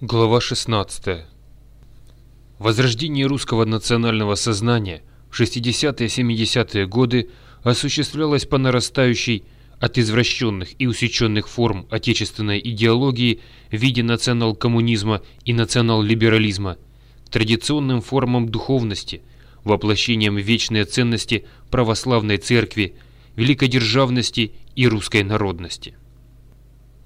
Глава 16. Возрождение русского национального сознания в 60-70-е годы осуществлялось по нарастающей от извращенных и усеченных форм отечественной идеологии в виде национал-коммунизма и национал-либерализма традиционным формам духовности, воплощением вечной ценности православной церкви, великодержавности и русской народности.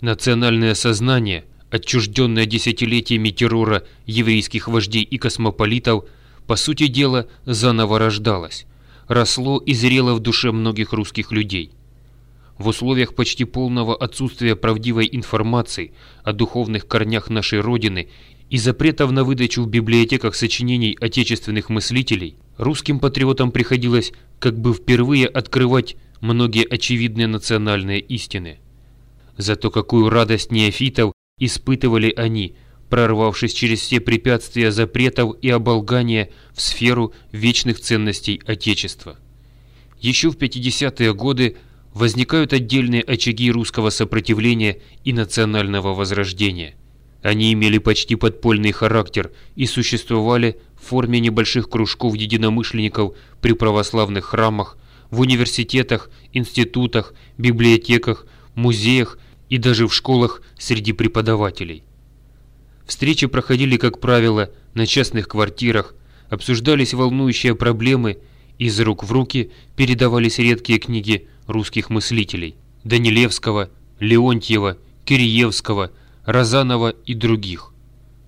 Национальное сознание, отчужденное десятилетиями террора еврейских вождей и космополитов, по сути дела, заново рождалось, росло и зрело в душе многих русских людей. В условиях почти полного отсутствия правдивой информации о духовных корнях нашей Родины и запретов на выдачу в библиотеках сочинений отечественных мыслителей, русским патриотам приходилось как бы впервые открывать многие очевидные национальные истины – Зато какую радость неофитов испытывали они, прорвавшись через все препятствия запретов и оболгания в сферу вечных ценностей Отечества. Еще в 50-е годы возникают отдельные очаги русского сопротивления и национального возрождения. Они имели почти подпольный характер и существовали в форме небольших кружков единомышленников при православных храмах, в университетах, институтах, библиотеках, музеях и даже в школах среди преподавателей. Встречи проходили, как правило, на частных квартирах, обсуждались волнующие проблемы, из рук в руки передавались редкие книги русских мыслителей – Данилевского, Леонтьева, Киреевского, Розанова и других,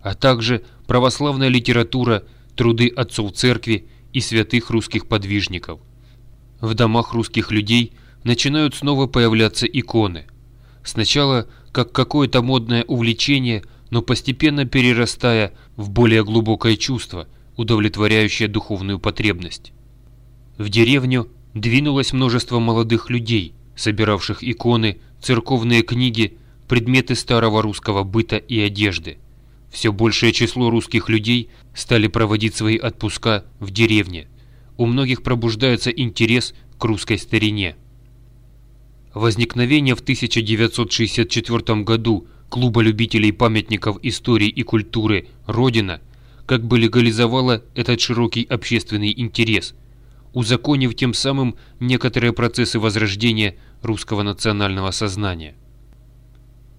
а также православная литература, труды отцов церкви и святых русских подвижников. В домах русских людей начинают снова появляться иконы – Сначала как какое-то модное увлечение, но постепенно перерастая в более глубокое чувство, удовлетворяющее духовную потребность. В деревню двинулось множество молодых людей, собиравших иконы, церковные книги, предметы старого русского быта и одежды. Все большее число русских людей стали проводить свои отпуска в деревне. У многих пробуждается интерес к русской старине. Возникновение в 1964 году Клуба любителей памятников истории и культуры «Родина» как бы легализовало этот широкий общественный интерес, узаконив тем самым некоторые процессы возрождения русского национального сознания.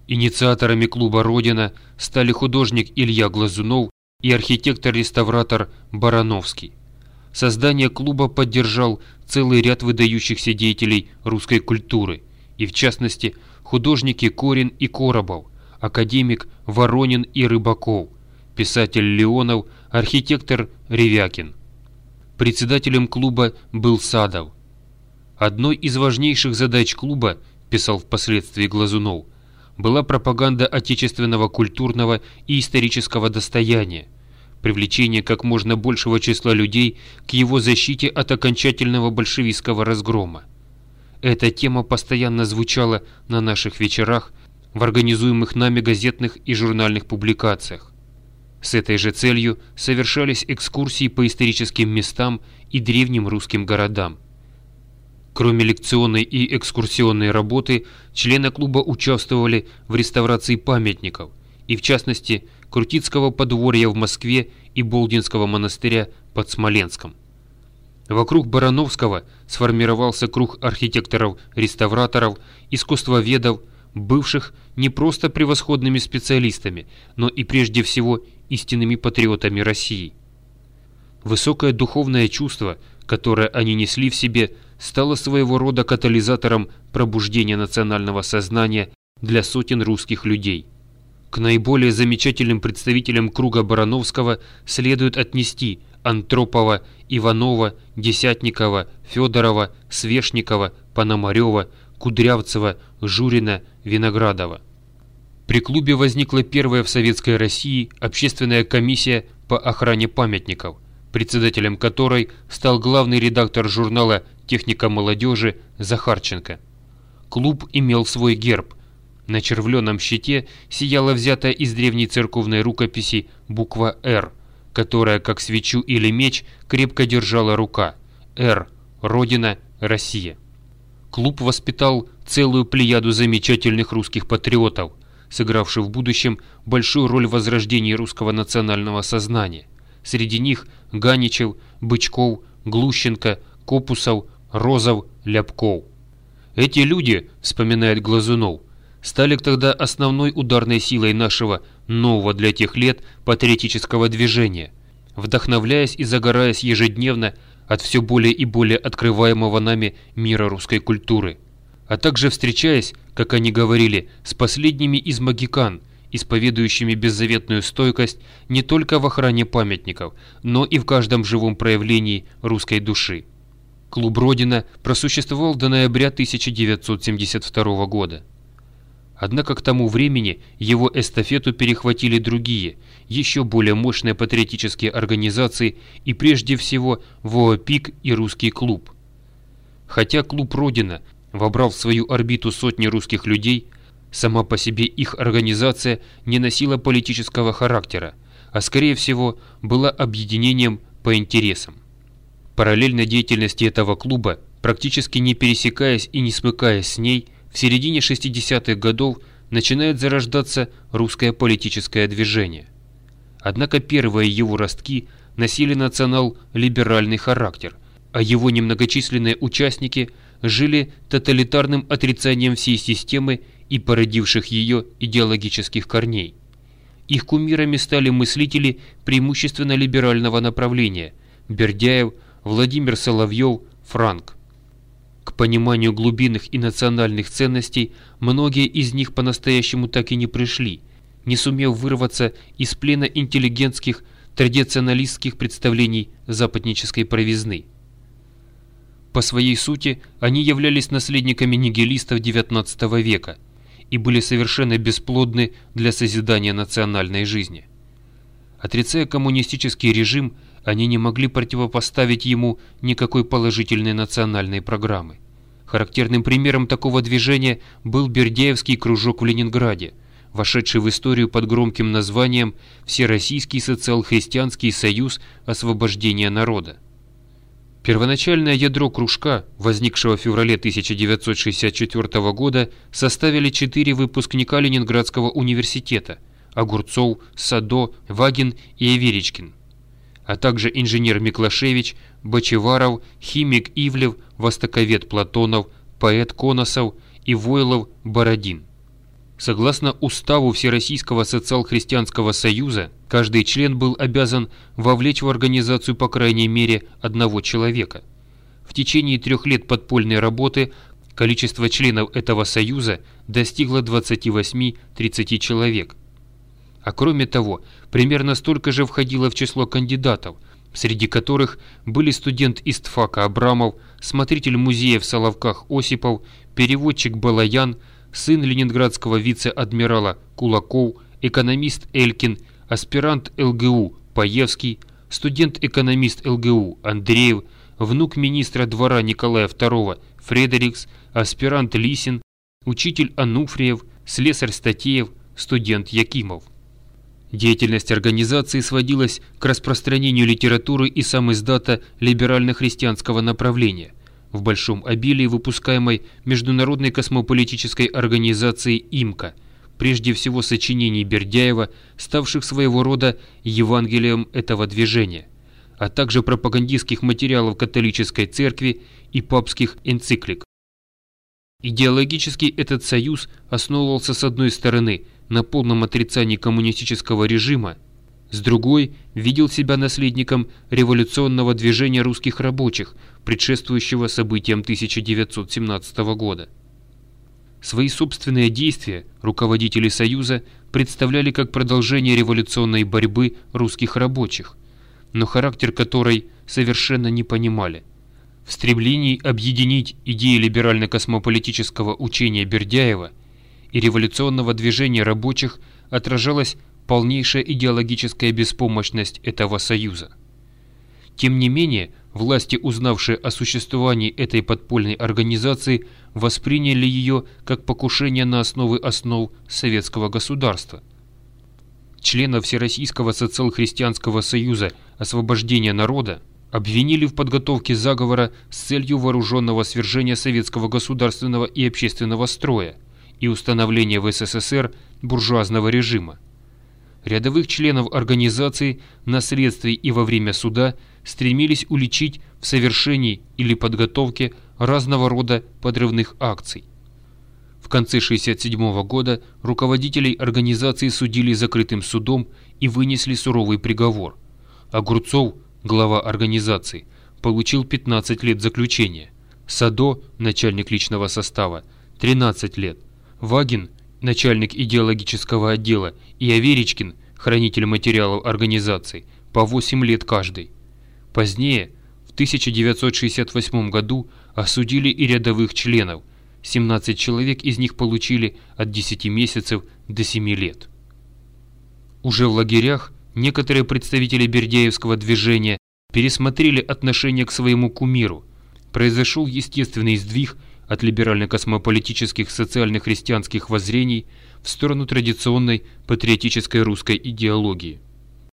Инициаторами клуба «Родина» стали художник Илья Глазунов и архитектор-реставратор Барановский. Создание клуба поддержал целый ряд выдающихся деятелей русской культуры, и в частности художники Корин и Коробов, академик Воронин и Рыбаков, писатель Леонов, архитектор Ревякин. Председателем клуба был Садов. Одной из важнейших задач клуба, писал впоследствии Глазунов, была пропаганда отечественного культурного и исторического достояния, привлечение как можно большего числа людей к его защите от окончательного большевистского разгрома. Эта тема постоянно звучала на наших вечерах в организуемых нами газетных и журнальных публикациях. С этой же целью совершались экскурсии по историческим местам и древним русским городам. Кроме лекционной и экскурсионной работы, члены клуба участвовали в реставрации памятников, и в частности Крутицкого подворья в Москве и Болдинского монастыря под Смоленском. Вокруг Барановского сформировался круг архитекторов-реставраторов, искусствоведов, бывших не просто превосходными специалистами, но и прежде всего истинными патриотами России. Высокое духовное чувство, которое они несли в себе, стало своего рода катализатором пробуждения национального сознания для сотен русских людей. К наиболее замечательным представителям круга Барановского следует отнести Антропова, Иванова, Десятникова, Федорова, Свешникова, Пономарева, Кудрявцева, Журина, Виноградова. При клубе возникла первая в Советской России общественная комиссия по охране памятников, председателем которой стал главный редактор журнала «Техника молодежи» Захарченко. Клуб имел свой герб – на червленом щите сияла взятая из древней церковной рукописи буква «Р», которая, как свечу или меч, крепко держала рука. «Р. Родина. Россия». Клуб воспитал целую плеяду замечательных русских патриотов, сыгравший в будущем большую роль в возрождении русского национального сознания. Среди них Ганичев, Бычков, Глущенко, Копусов, Розов, Ляпков. Эти люди, вспоминает Глазунов, стали тогда основной ударной силой нашего нового для тех лет патриотического движения, вдохновляясь и загораясь ежедневно от все более и более открываемого нами мира русской культуры, а также встречаясь, как они говорили, с последними из магикан, исповедующими беззаветную стойкость не только в охране памятников, но и в каждом живом проявлении русской души. Клуб «Родина» просуществовал до ноября 1972 года. Однако к тому времени его эстафету перехватили другие, еще более мощные патриотические организации и прежде всего ВОАПИК и Русский клуб. Хотя клуб «Родина» вобрал в свою орбиту сотни русских людей, сама по себе их организация не носила политического характера, а скорее всего была объединением по интересам. Параллельно деятельности этого клуба, практически не пересекаясь и не смыкаясь с ней, в середине 60-х годов начинает зарождаться русское политическое движение. Однако первые его ростки носили национал-либеральный характер, а его немногочисленные участники жили тоталитарным отрицанием всей системы и породивших ее идеологических корней. Их кумирами стали мыслители преимущественно либерального направления – Бердяев, Владимир Соловьев, Франк. К пониманию глубинных и национальных ценностей многие из них по-настоящему так и не пришли, не сумев вырваться из плена интеллигентских традиционалистских представлений западнической провизны. По своей сути, они являлись наследниками нигилистов XIX века и были совершенно бесплодны для созидания национальной жизни. Отрицая коммунистический режим, они не могли противопоставить ему никакой положительной национальной программы. Характерным примером такого движения был Бердяевский кружок в Ленинграде, вошедший в историю под громким названием «Всероссийский социал-христианский союз освобождения народа». Первоначальное ядро кружка, возникшего в феврале 1964 года, составили четыре выпускника Ленинградского университета – Огурцов, Садо, Вагин и Эверичкин – а также инженер Миклашевич, Бочеваров, химик Ивлев, востоковед Платонов, поэт Коносов и Войлов Бородин. Согласно уставу Всероссийского социал-христианского союза, каждый член был обязан вовлечь в организацию по крайней мере одного человека. В течение трех лет подпольной работы количество членов этого союза достигло 28-30 человек. А кроме того, примерно столько же входило в число кандидатов, среди которых были студент ИСТФАКа Абрамов, смотритель музея в Соловках Осипов, переводчик Балаян, сын ленинградского вице-адмирала Кулаков, экономист Элькин, аспирант ЛГУ Паевский, студент-экономист ЛГУ Андреев, внук министра двора Николая II Фредерикс, аспирант Лисин, учитель Ануфриев, слесарь Статеев, студент Якимов. Деятельность организации сводилась к распространению литературы и сам издата либерально-христианского направления, в большом обилии выпускаемой Международной космополитической организацией «ИМКО», прежде всего сочинений Бердяева, ставших своего рода Евангелием этого движения, а также пропагандистских материалов католической церкви и папских энциклик. Идеологически этот союз основывался с одной стороны на полном отрицании коммунистического режима, с другой видел себя наследником революционного движения русских рабочих, предшествующего событиям 1917 года. Свои собственные действия руководители Союза представляли как продолжение революционной борьбы русских рабочих, но характер которой совершенно не понимали. В стремлении объединить идеи либерально-космополитического учения Бердяева – и революционного движения рабочих отражалась полнейшая идеологическая беспомощность этого союза. Тем не менее, власти, узнавшие о существовании этой подпольной организации, восприняли ее как покушение на основы основ советского государства. Членов Всероссийского социал-христианского союза освобождения народа обвинили в подготовке заговора с целью вооруженного свержения советского государственного и общественного строя, и установления в СССР буржуазного режима. Рядовых членов организации на следствии и во время суда стремились уличить в совершении или подготовке разного рода подрывных акций. В конце 1967 года руководителей организации судили закрытым судом и вынесли суровый приговор. Огурцов, глава организации, получил 15 лет заключения. Садо, начальник личного состава, 13 лет. Вагин, начальник идеологического отдела, и Аверичкин, хранитель материалов организации, по 8 лет каждый. Позднее, в 1968 году, осудили и рядовых членов. 17 человек из них получили от 10 месяцев до 7 лет. Уже в лагерях некоторые представители Бердяевского движения пересмотрели отношение к своему кумиру. Произошел естественный сдвиг от либерально-космополитических социально-христианских воззрений в сторону традиционной патриотической русской идеологии –